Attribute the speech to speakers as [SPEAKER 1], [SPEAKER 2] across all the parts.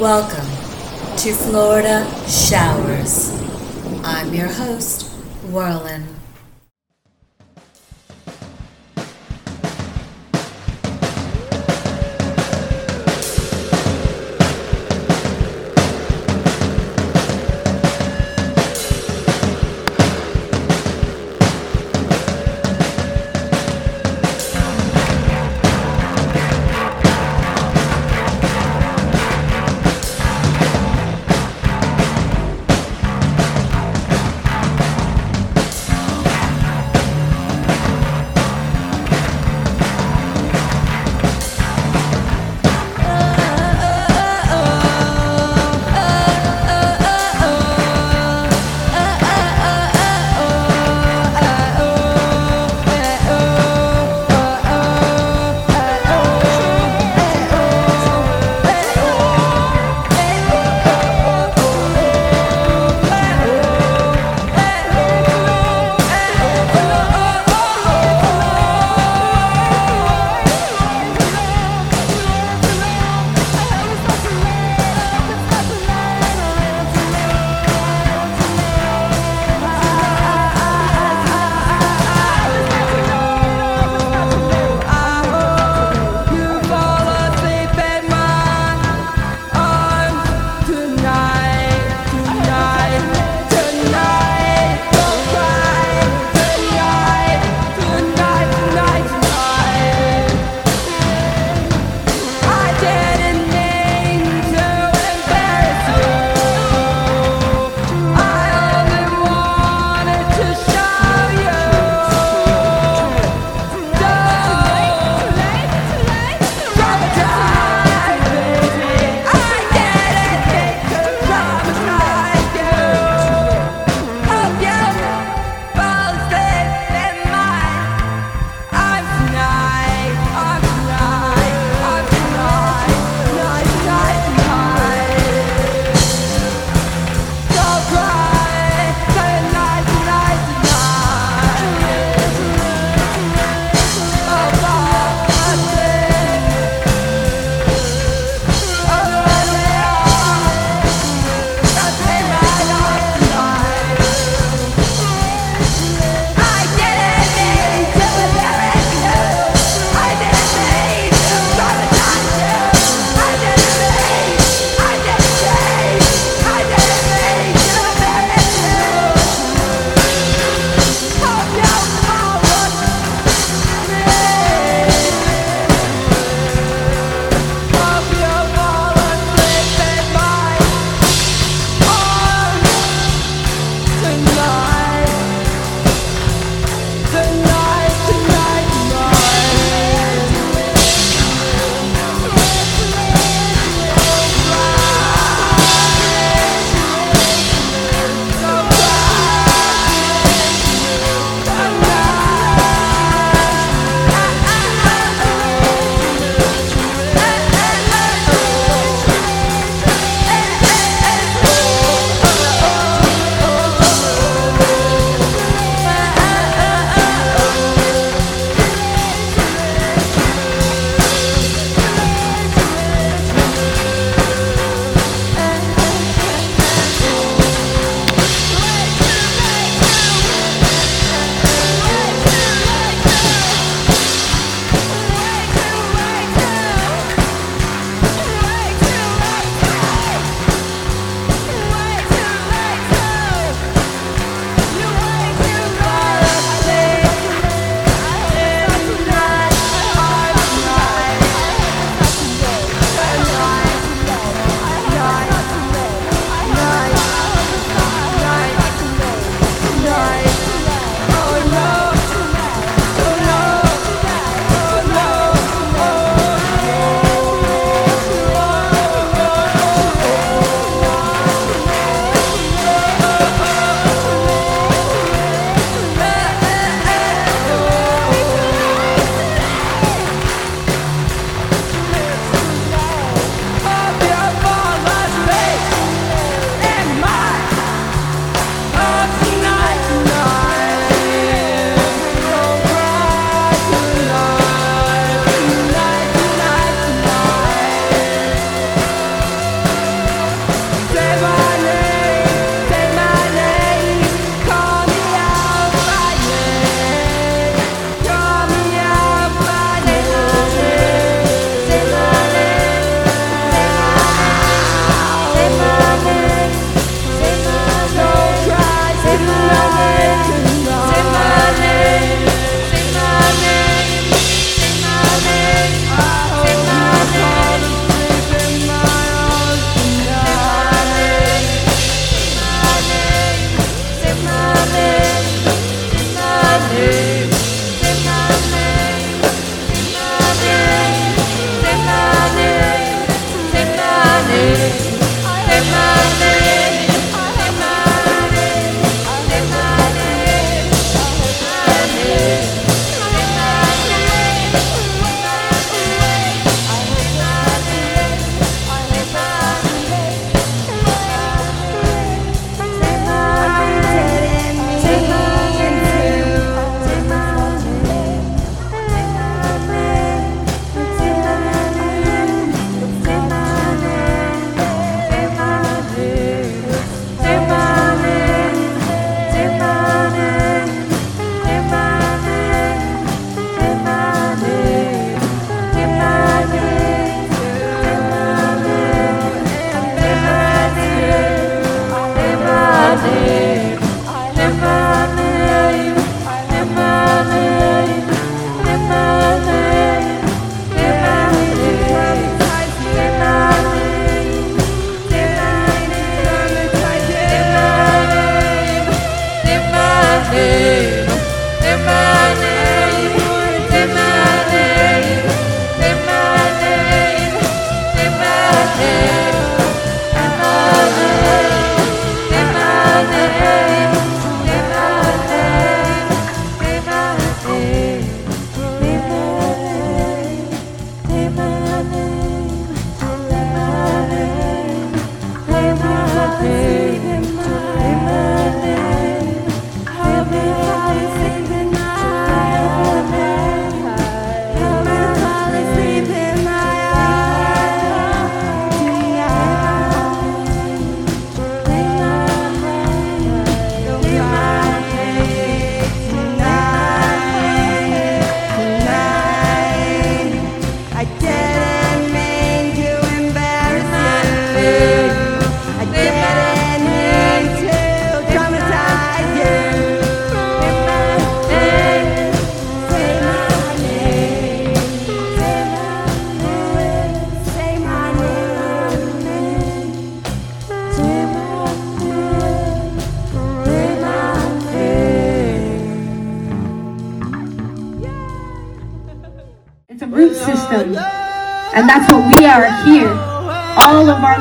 [SPEAKER 1] Welcome to Florida Showers. I'm your host, Whirlin.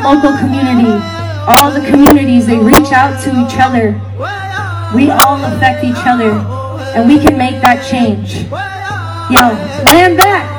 [SPEAKER 2] Local community, all the communities, they reach out to each other. We all affect each other. And we can make that change. Yo, land back!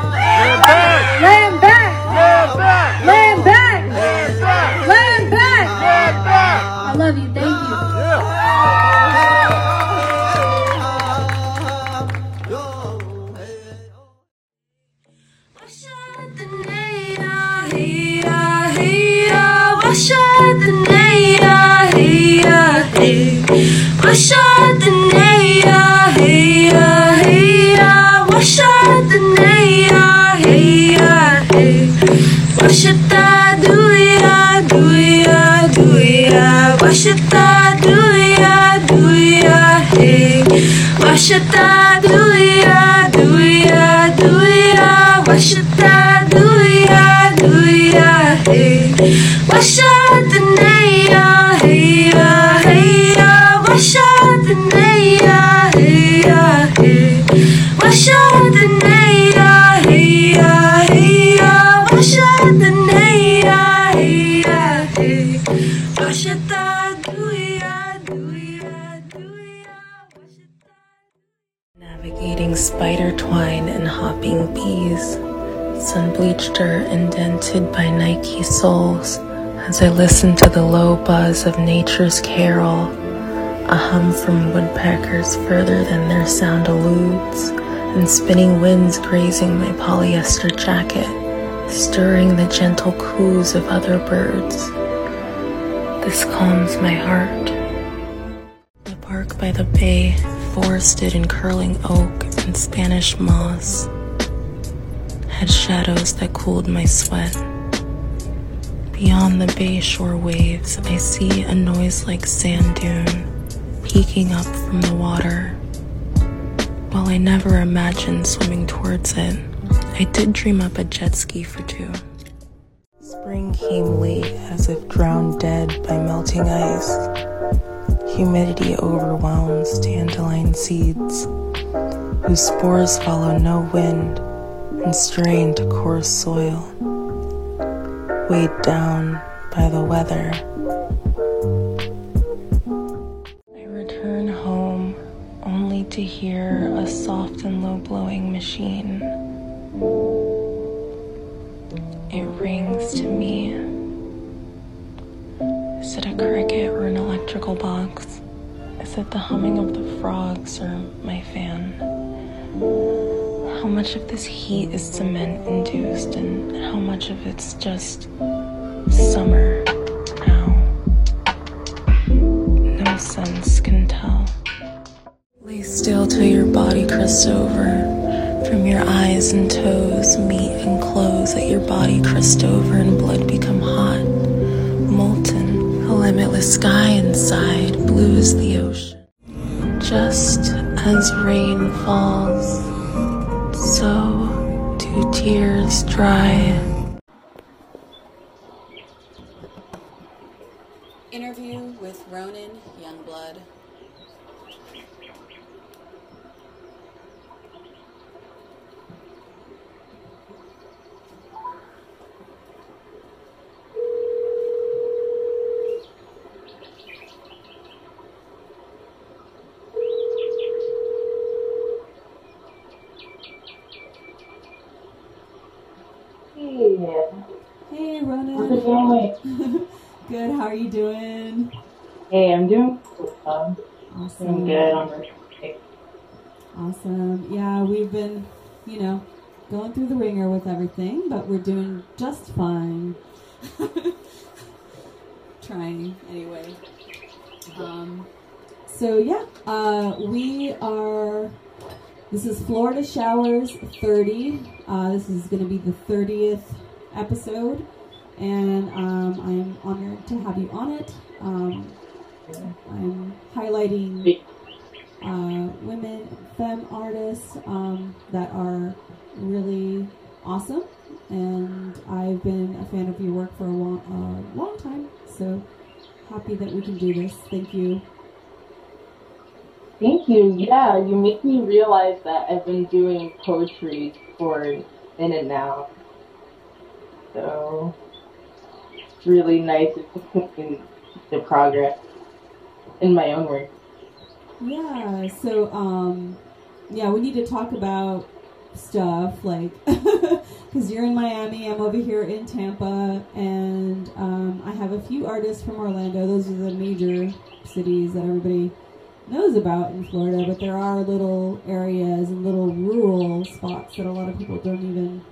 [SPEAKER 3] Spider twine and hopping bees, sun bleached dirt indented by Nike soles. As I listen to the low buzz of nature's carol, a hum from woodpeckers further than their sound eludes, and spinning winds grazing my polyester jacket, stirring the gentle coos of other birds. This calms my heart. The park by the bay, forested in curling oak and Spanish moss, had shadows that cooled my sweat. Beyond the bay shore waves, I see a noise like sand dune peeking up from the water. While I never imagined swimming towards it, I did dream up a jet ski for two. Spring came late as if drowned dead by melting ice. Humidity overwhelms dandelion seeds, whose spores follow no wind and stray into coarse soil, weighed down by the weather. I return home only to hear a soft and low blowing machine. It rings to me. Is it a cricket or an electrical box? Is it the humming of the frogs or my fan? How much of this heat is cement induced and how much of it's just summer now? No sense can tell. Lay still till your body crusts over. From your eyes and toes meet and close, let your body crust over and blood become limitless sky inside, blue as the ocean. Just as rain falls, so do tears dry.
[SPEAKER 1] Interview with Ronan Youngblood.
[SPEAKER 4] Hey,
[SPEAKER 5] Hey,
[SPEAKER 4] how's it
[SPEAKER 5] Ronan.
[SPEAKER 4] going?
[SPEAKER 5] Good. How are you doing?
[SPEAKER 4] Hey, I'm doing um,
[SPEAKER 5] Awesome.
[SPEAKER 4] doing good.
[SPEAKER 5] Awesome. Yeah, we've been, you know, going through the ringer with everything, but we're doing just fine. Trying anyway. Um, so yeah, uh, we are. This is Florida Showers 30. Uh, this is going to be the 30th episode, and um, I'm honored to have you on it. Um, I'm highlighting uh, women femme artists um, that are really awesome, and I've been a fan of your work for a long, uh, long time. So happy that we can do this. Thank you.
[SPEAKER 4] Thank you. Yeah, you make me realize that I've been doing poetry for in and out. So it's really nice to see the progress in my own work.
[SPEAKER 5] Yeah. So, um, yeah, we need to talk about stuff like because you're in Miami, I'm over here in Tampa, and um, I have a few artists from Orlando. Those are the major cities that everybody knows about in Florida, but there are little areas and little rural spots that a lot of people don't even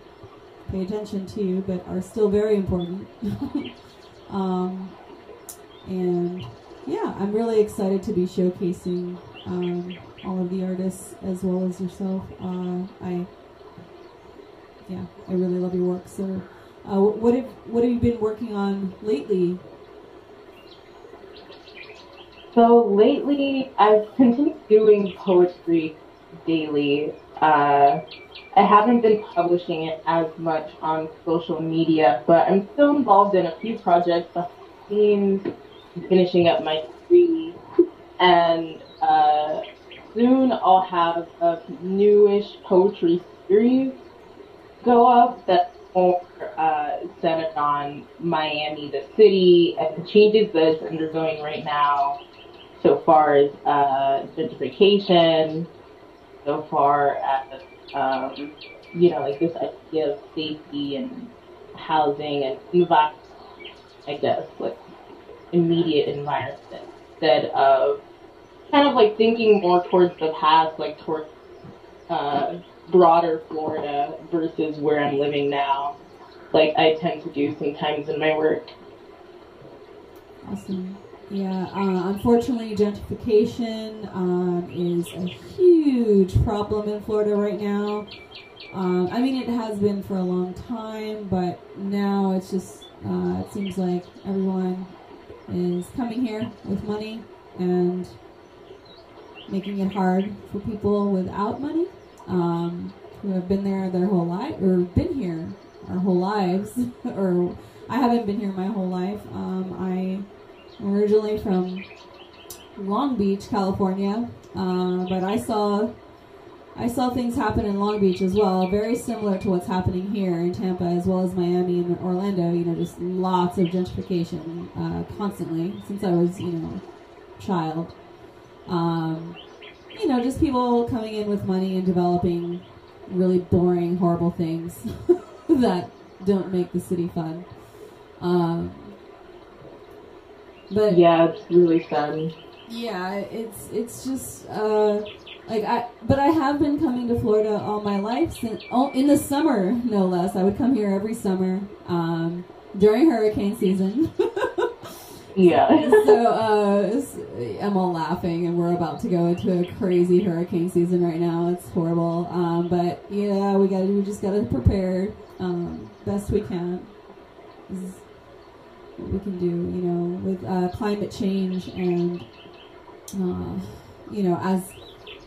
[SPEAKER 5] pay attention to, but are still very important. um, and yeah, I'm really excited to be showcasing um, all of the artists as well as yourself. Uh, I yeah, I really love your work. So, uh, what have what have you been working on lately?
[SPEAKER 4] So lately, I've continued doing poetry daily. Uh, I haven't been publishing it as much on social media, but I'm still involved in a few projects behind the scenes, finishing up my degree, and uh, soon I'll have a newish poetry series go up that's more uh, centered on Miami, the city, and the changes that it's undergoing right now so far as uh, gentrification, so far as um, you know, like this idea of safety and housing and environment, I guess, like immediate environment instead of kind of like thinking more towards the past, like towards uh, broader Florida versus where I'm living now, like I tend to do sometimes in my work.
[SPEAKER 5] Awesome. Yeah, uh, unfortunately, gentrification um, is a huge problem in Florida right now. Um, I mean, it has been for a long time, but now it's just, uh, it seems like everyone is coming here with money and making it hard for people without money um, who have been there their whole life or been here our whole lives. or I haven't been here my whole life. Um, I am originally from Long Beach, California, uh, but I saw I saw things happen in Long Beach as well, very similar to what's happening here in Tampa as well as Miami and Orlando. You know, just lots of gentrification uh, constantly since I was you know child. Um, you know, just people coming in with money and developing really boring, horrible things that don't make the city fun. Um, but
[SPEAKER 4] Yeah, it's really fun.
[SPEAKER 5] yeah, it's it's just uh, like I. But I have been coming to Florida all my life since oh, in the summer, no less. I would come here every summer um, during hurricane season.
[SPEAKER 4] Yeah.
[SPEAKER 5] so uh, I'm all laughing, and we're about to go into a crazy hurricane season right now. It's horrible, um, but yeah, we got to we just got to prepare um, best we can. This is what we can do, you know, with uh, climate change and uh, you know, as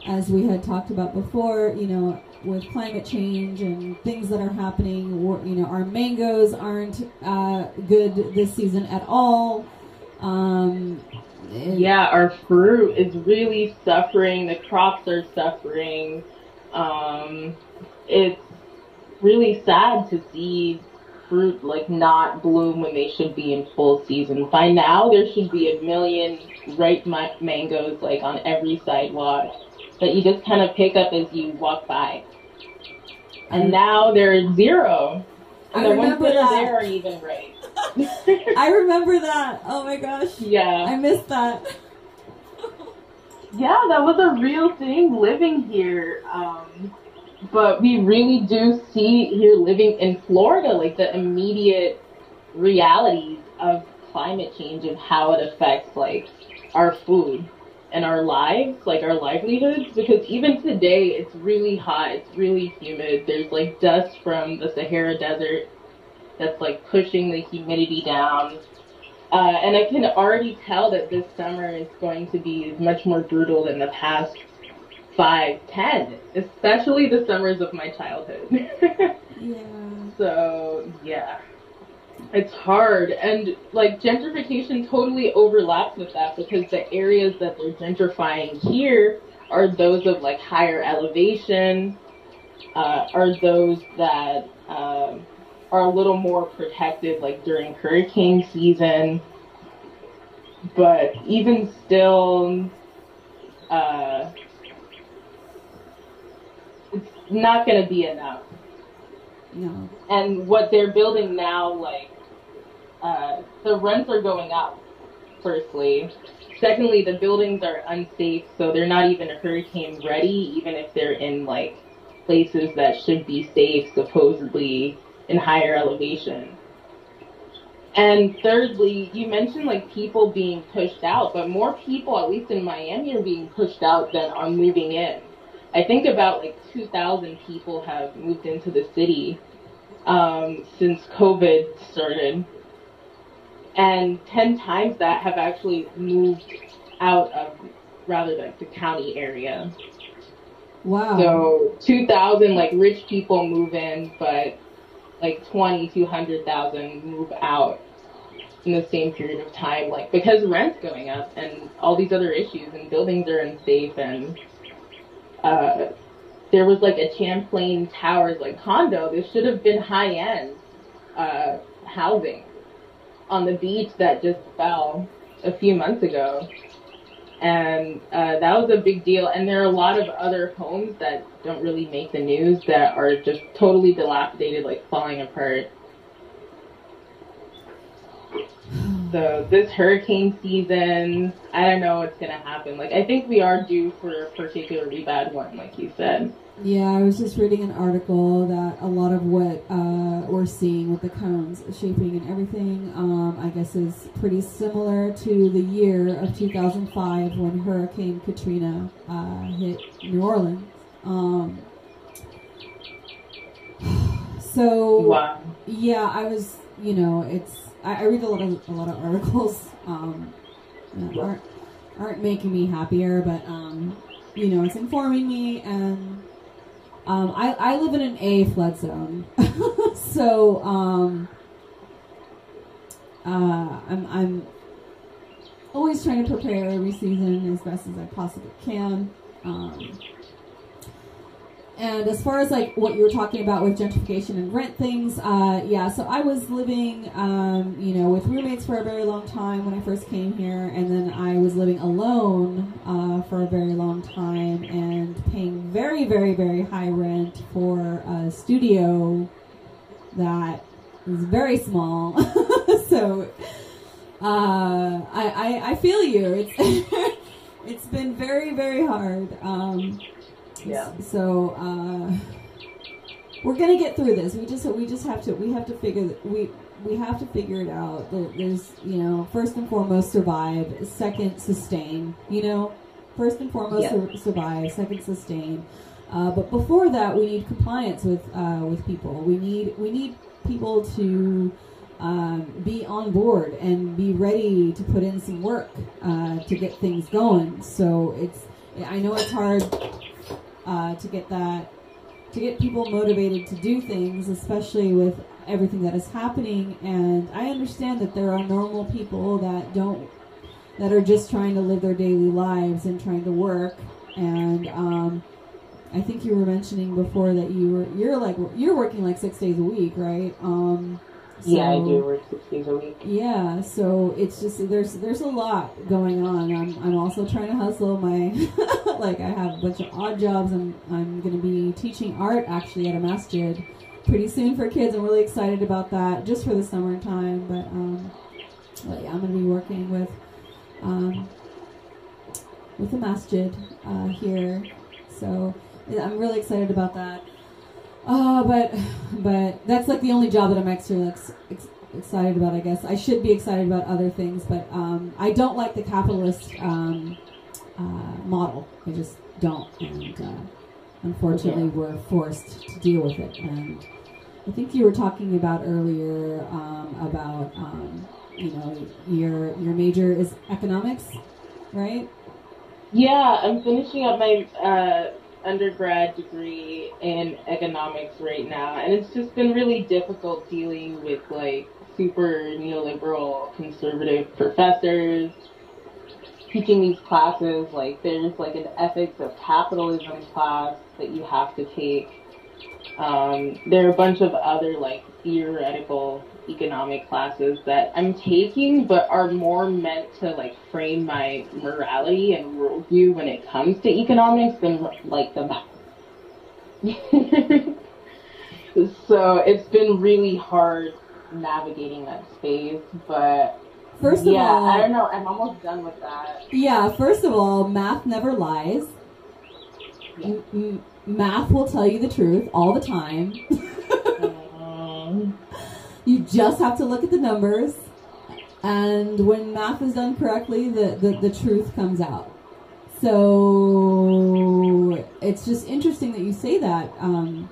[SPEAKER 5] as we had talked about before, you know, with climate change and things that are happening, you know, our mangoes aren't uh, good this season at all. Um,
[SPEAKER 4] Yeah, our fruit is really suffering. The crops are suffering. Um, it's really sad to see fruit like not bloom when they should be in full season. By now, there should be a million ripe mangoes like on every sidewalk that you just kind of pick up as you walk by. And now there's zero. And
[SPEAKER 5] I
[SPEAKER 4] the ones that are there are even ripe.
[SPEAKER 5] I remember that. Oh my gosh.
[SPEAKER 4] yeah.
[SPEAKER 5] I missed that.
[SPEAKER 4] Yeah, that was a real thing living here. Um, but we really do see here living in Florida, like the immediate realities of climate change and how it affects like our food and our lives, like our livelihoods. Because even today, it's really hot, it's really humid. There's like dust from the Sahara Desert that's like pushing the humidity down. Uh, and I can already tell that this summer is going to be much more brutal than the past five, ten, especially the summers of my childhood.
[SPEAKER 5] Yeah.
[SPEAKER 4] so, yeah. It's hard. And, like, gentrification totally overlaps with that because the areas that they're gentrifying here are those of, like, higher elevation. uh, are those that um, are a little more protected, like during hurricane season. But even still, uh, it's not going to be enough.
[SPEAKER 5] No.
[SPEAKER 4] And what they're building now, like, uh, the rents are going up, firstly. Secondly, the buildings are unsafe, so they're not even hurricane ready, even if they're in, like, places that should be safe, supposedly in higher elevation. And thirdly, you mentioned like people being pushed out, but more people, at least in Miami, are being pushed out than are moving in. I think about like 2,000 people have moved into the city um, since COVID started, and 10 times that have actually moved out of rather like the county area.
[SPEAKER 5] Wow.
[SPEAKER 4] So 2,000 like rich people move in, but like 20 to 100,000 move out in the same period of time, like because rent's going up and all these other issues and buildings are unsafe and uh, there was like a Champlain Towers like condo. This should have been high end uh, housing on the beach that just fell a few months ago and uh, that was a big deal. And there are a lot of other homes that don't really make the news that are just totally dilapidated, like falling apart. So this hurricane season, I don't know what's gonna happen. Like I think we are due for a particularly bad one, like you said.
[SPEAKER 5] Yeah, I was just reading an article that a lot of what uh, we're seeing with the cones shaping and everything, um, I guess, is pretty similar to the year of 2005 when Hurricane Katrina uh, hit New Orleans. Um, so
[SPEAKER 4] Wow.
[SPEAKER 5] yeah, I was, you know, it's I, I read a lot of a lot of articles um, that aren't aren't making me happier, but um, you know, it's informing me, and um, I I live in an A flood zone, so um, uh, I'm I'm always trying to prepare every season as best as I possibly can. Um, and as far as like what you were talking about with gentrification and rent things, uh, yeah. So I was living, um, you know, with roommates for a very long time when I first came here, and then I was living alone uh, for a very long time and paying very, very, very high rent for a studio that is very small. so uh, I, I I feel you. It's it's been very, very hard. Um,
[SPEAKER 4] Yeah.
[SPEAKER 5] so uh, we're gonna get through this. We just we just have to we have to figure we we have to figure it out. There, there's you know first and foremost survive. Second sustain. You know, first and foremost
[SPEAKER 4] Yeah.
[SPEAKER 5] sur- survive. Second sustain. Uh, but before that, we need compliance with uh, with people. We need we need people to um, be on board and be ready to put in some work uh, to get things going. So it's I know it's hard uh, to get that to get people motivated to do things, especially with everything that is happening. And I understand that there are normal people that don't that are just trying to live their daily lives and trying to work. And um, I think you were mentioning before that you were you're like you're working like six days a week, right? Um,
[SPEAKER 4] Yeah, I do work six days a week.
[SPEAKER 5] yeah, so it's just there's there's a lot going on. I'm I'm also trying to hustle my like I have a bunch of odd jobs. I'm I'm gonna be teaching art actually at a masjid pretty soon for kids. I'm really excited about that just for the summertime. But um, but yeah, I'm gonna be working with um with the masjid uh, here. So I'm really excited about that. Uh, but but that's like the only job that I'm extra ex- ex- excited about. I guess I should be excited about other things, but um, I don't like the capitalist um, uh, model. I just don't, and uh, unfortunately,
[SPEAKER 4] Okay.
[SPEAKER 5] we're forced to deal with it. And I think you were talking about earlier um, about um, you know your your major is economics, right?
[SPEAKER 4] Yeah, I'm finishing up my uh, undergrad degree in economics right now, and it's just been really difficult dealing with like super neoliberal conservative professors teaching these classes. Like, there's like an ethics of capitalism class that you have to take, Um, there are a bunch of other like theoretical economic classes that I'm taking, but are more meant to like frame my morality and worldview when it comes to economics than like the math. so it's been really hard navigating that space, but
[SPEAKER 5] First of
[SPEAKER 4] yeah,
[SPEAKER 5] all,
[SPEAKER 4] I don't know. I'm almost done with that.
[SPEAKER 5] Yeah, first of all, math never lies. M- m- math will tell you the truth all the time.
[SPEAKER 4] Um,
[SPEAKER 5] you just have to look at the numbers, and when math is done correctly, the, the, the truth comes out. So it's just interesting that you say that, um,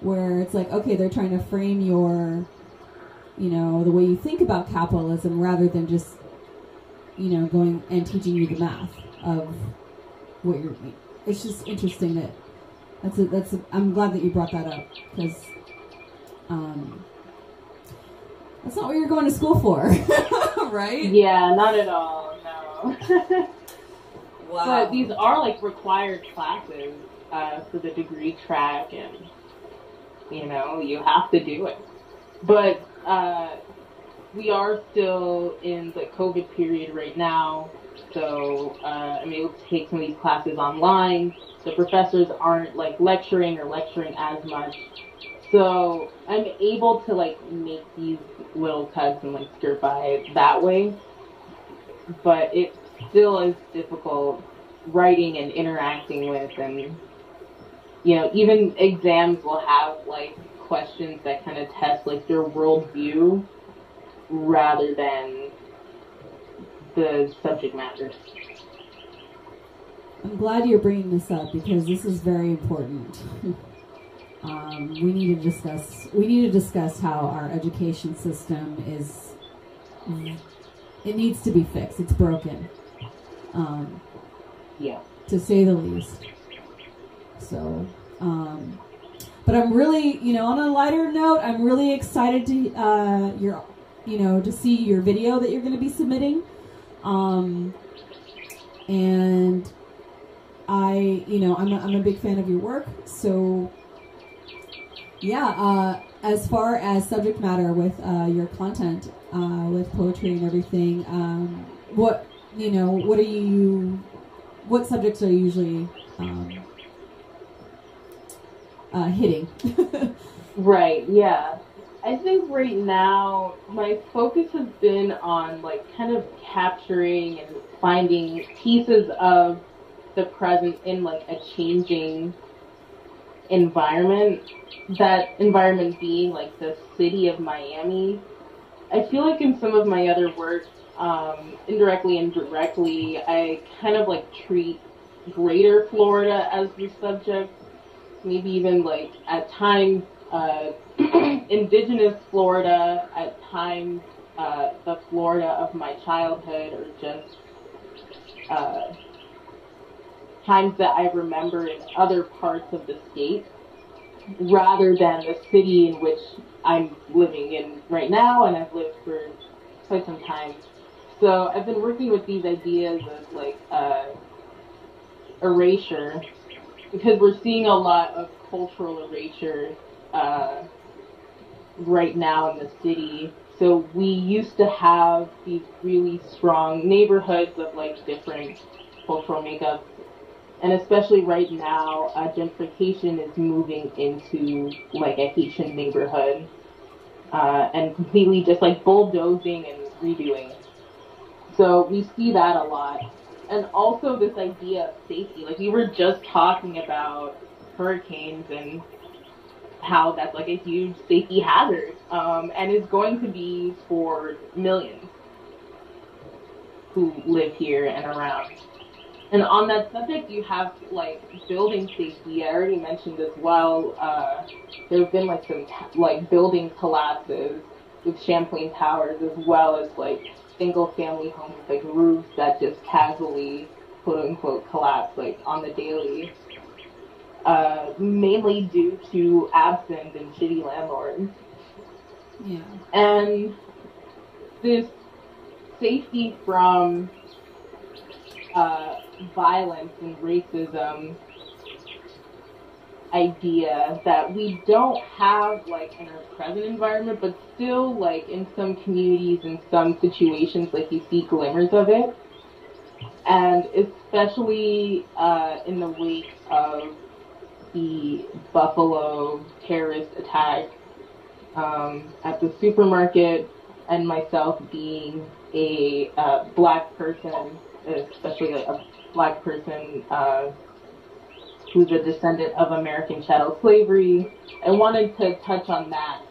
[SPEAKER 5] where it's like, okay, they're trying to frame your, you know, the way you think about capitalism rather than just, you know, going and teaching you the math of what you're. It's just interesting that that's a, that's. A, I'm glad that you brought that up because um, that's not what you're going to school for, right?
[SPEAKER 4] yeah, not at all. No.
[SPEAKER 5] Wow.
[SPEAKER 4] But these are like required classes uh, for the degree track, and you know you have to do it. But uh, we are still in the COVID period right now, so uh, I'm able to take some of these classes online. The professors aren't like lecturing or lecturing as much, so I'm able to like make these little cuts and like skirt by that way. But it still is difficult writing and interacting with and you know even exams will have like questions that kind of test like your worldview rather than the subject matter
[SPEAKER 5] I'm glad you're bringing this up because this is very important. um, we need to discuss. We need to discuss how our education system is. It needs to be fixed. It's broken, um,
[SPEAKER 4] yeah
[SPEAKER 5] to say the least. So, um, but I'm really, you know, on a lighter note, I'm really excited to uh, your, you know, to see your video that you're going to be submitting. Um, and I, you know, I'm a, I'm a big fan of your work. So, yeah, uh, as far as subject matter with uh, your content, uh, with poetry and everything, um, what, you know, what are you, what subjects are you usually um, uh, hitting?
[SPEAKER 4] Right, yeah. I think right now my focus has been on like kind of capturing and finding pieces of the present in like a changing environment. That environment being like the city of Miami. I feel like in some of my other work, um, indirectly and directly, I kind of like treat greater Florida as the subject maybe even like at times uh, indigenous Florida, at times uh, the Florida of my childhood, or just uh, times that I remember in other parts of the state, rather than the city in which I'm living in right now, and I've lived for quite some time. So I've been working with these ideas of like uh, erasure because we're seeing a lot of cultural erasure uh, right now in the city. So we used to have these really strong neighborhoods of like different cultural makeups, and especially right now, uh, gentrification is moving into like a Haitian neighborhood uh, and completely just like bulldozing and redoing. So we see that a lot and also this idea of safety. Like we were just talking about hurricanes and how that's like a huge safety hazard, um, and is going to be for millions who live here and around. And on that subject, you have like building safety. I already mentioned as well. Uh, there have been like some like building collapses with Champlain Towers, as well as like single family homes with like roofs that just casually quote unquote collapse like on the daily. Uh, mainly due to absent and shitty landlords.
[SPEAKER 5] yeah.
[SPEAKER 4] And this safety from uh, violence and racism, idea that we don't have like in our present environment, but still like in some communities and some situations, like you see glimmers of it. And especially uh, in the wake of the Buffalo terrorist attack um, at the supermarket, and myself being a uh, black person, especially like a black person uh, who's a descendant of American chattel slavery. I wanted to touch on that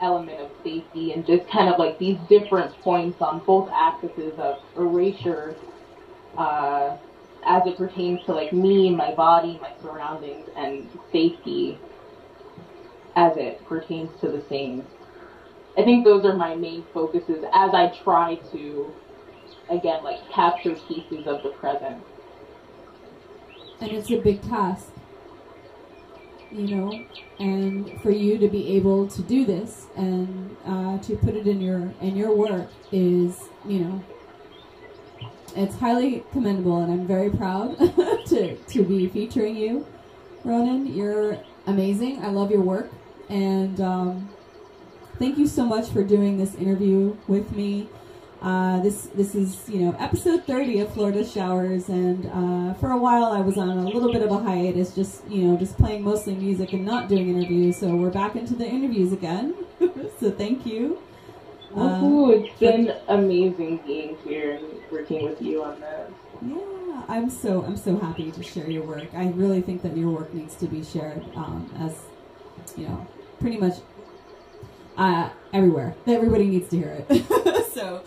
[SPEAKER 4] element of safety and just kind of like these different points on both axes of erasure uh, as it pertains to like me, my body, my surroundings, and safety as it pertains to the same. I think those are my main focuses as I try to, again, like capture pieces of the present.
[SPEAKER 5] And it's a big task you know? And for you to be able to do this and uh, to put it in your in your work is you know it's highly commendable and i'm very proud to to be featuring you ronan. You're amazing. I love your work. And um, thank you so much for doing this interview with me uh, this this is you know episode 30 of Florida Showers, and uh, for a while I was on a little bit of a hiatus, just you know just playing mostly music and not doing interviews. So we're back into the interviews again. so thank you.
[SPEAKER 4] Ooh, it's uh, been amazing being here and working with you on this.
[SPEAKER 5] Yeah, I'm so I'm so happy to share your work. I really think that your work needs to be shared um, as you know pretty much uh, everywhere. Everybody needs to hear it. so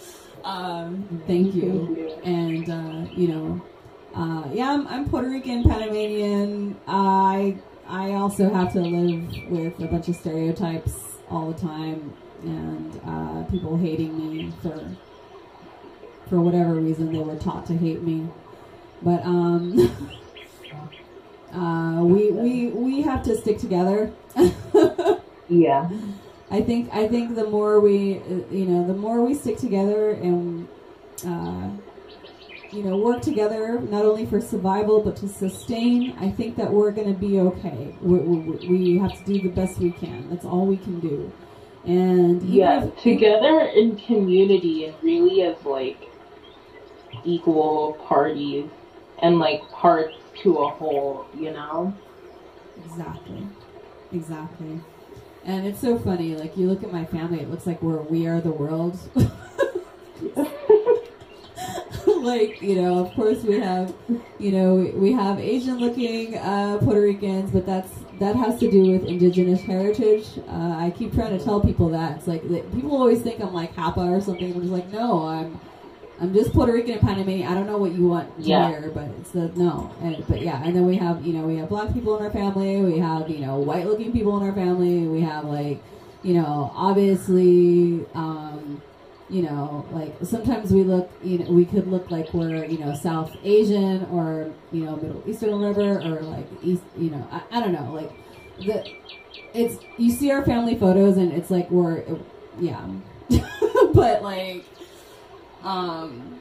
[SPEAKER 5] um, thank you. And, uh, you know, uh, yeah, I'm, I'm, Puerto Rican, Panamanian. I, I also have to live with a bunch of stereotypes all the time and uh, people hating me for for whatever reason they were taught to hate me. But um, uh, we we we have to stick together.
[SPEAKER 4] yeah.
[SPEAKER 5] I think I think the more we you know the more we stick together and uh, you know work together not only for survival but to sustain I think that we're going to be okay. We, we, we, have to do the best we can. That's all we can do. And
[SPEAKER 4] yeah if, together in community and really as like equal parties and like parts to a whole you know?
[SPEAKER 5] Exactly. Exactly and it's so funny. Like you look at my family, it looks like we're we are the world. like you know, of course we have, you know, we have Asian looking uh, Puerto Ricans, but that's that has to do with indigenous heritage. Uh, I keep trying to tell people that it's like people always think I'm like Hapa or something. I'm just like, no, I'm I'm just Puerto Rican and Panamanian. I don't know what you want to yeah. hear, but it's the no. And but yeah, and then we have you know we have black people in our family. We have you know white looking people in our family. We have like you know obviously um, you know like sometimes we look you know we could look like we're you know South Asian or you know Middle Eastern or whatever or like East you know I, I don't know like the it's you see our family photos and it's like we're yeah but like um,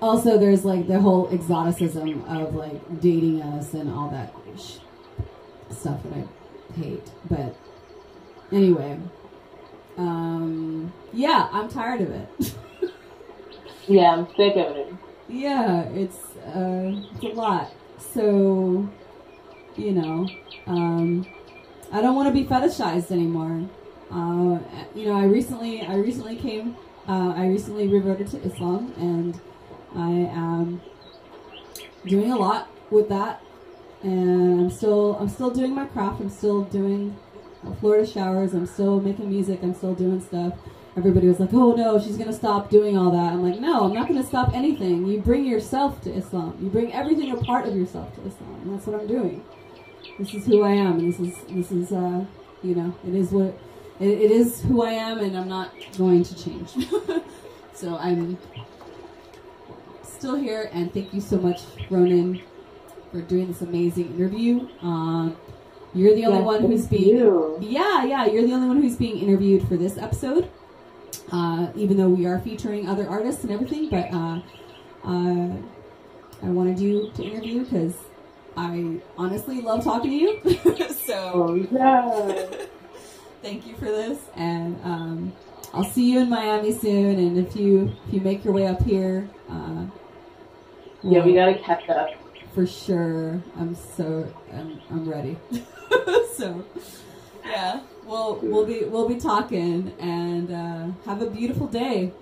[SPEAKER 5] also, there's like the whole exoticism of like dating us and all that sh- stuff that I hate. But anyway, um, yeah, I'm tired of it.
[SPEAKER 4] yeah, I'm sick of it.
[SPEAKER 5] Yeah, it's uh, it's a lot. So, you know, um, I don't want to be fetishized anymore. Uh, you know, I recently I recently came uh, I recently reverted to Islam, and I am doing a lot with that. And I'm still I'm still doing my craft. I'm still doing Florida showers. I'm still making music. I'm still doing stuff. Everybody was like, "Oh no, she's gonna stop doing all that." I'm like, "No, I'm not gonna stop anything. You bring yourself to Islam. You bring everything a part of yourself to Islam, and that's what I'm doing. This is who I am, and this is this is uh, you know, it is what it, it is who I am, and I'm not going to change. so I'm still here, and thank you so much, Ronan, for doing this amazing interview. Uh, you're the only yeah, one who's being
[SPEAKER 4] you.
[SPEAKER 5] yeah yeah you're the only one who's being interviewed for this episode. Uh, even though we are featuring other artists and everything, but uh, uh I wanted you to interview because I honestly love talking to you. so
[SPEAKER 4] Oh yeah.
[SPEAKER 5] thank you for this, and um, I'll see you in Miami soon. And if you if you make your way up here, uh,
[SPEAKER 4] Yeah, we gotta catch up.
[SPEAKER 5] for sure. I'm so I'm, I'm ready. so yeah, we'll we'll be we'll be talking, and uh, have a beautiful day.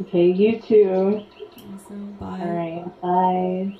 [SPEAKER 4] Okay, you too.
[SPEAKER 5] Awesome. Bye.
[SPEAKER 4] All right. Bye.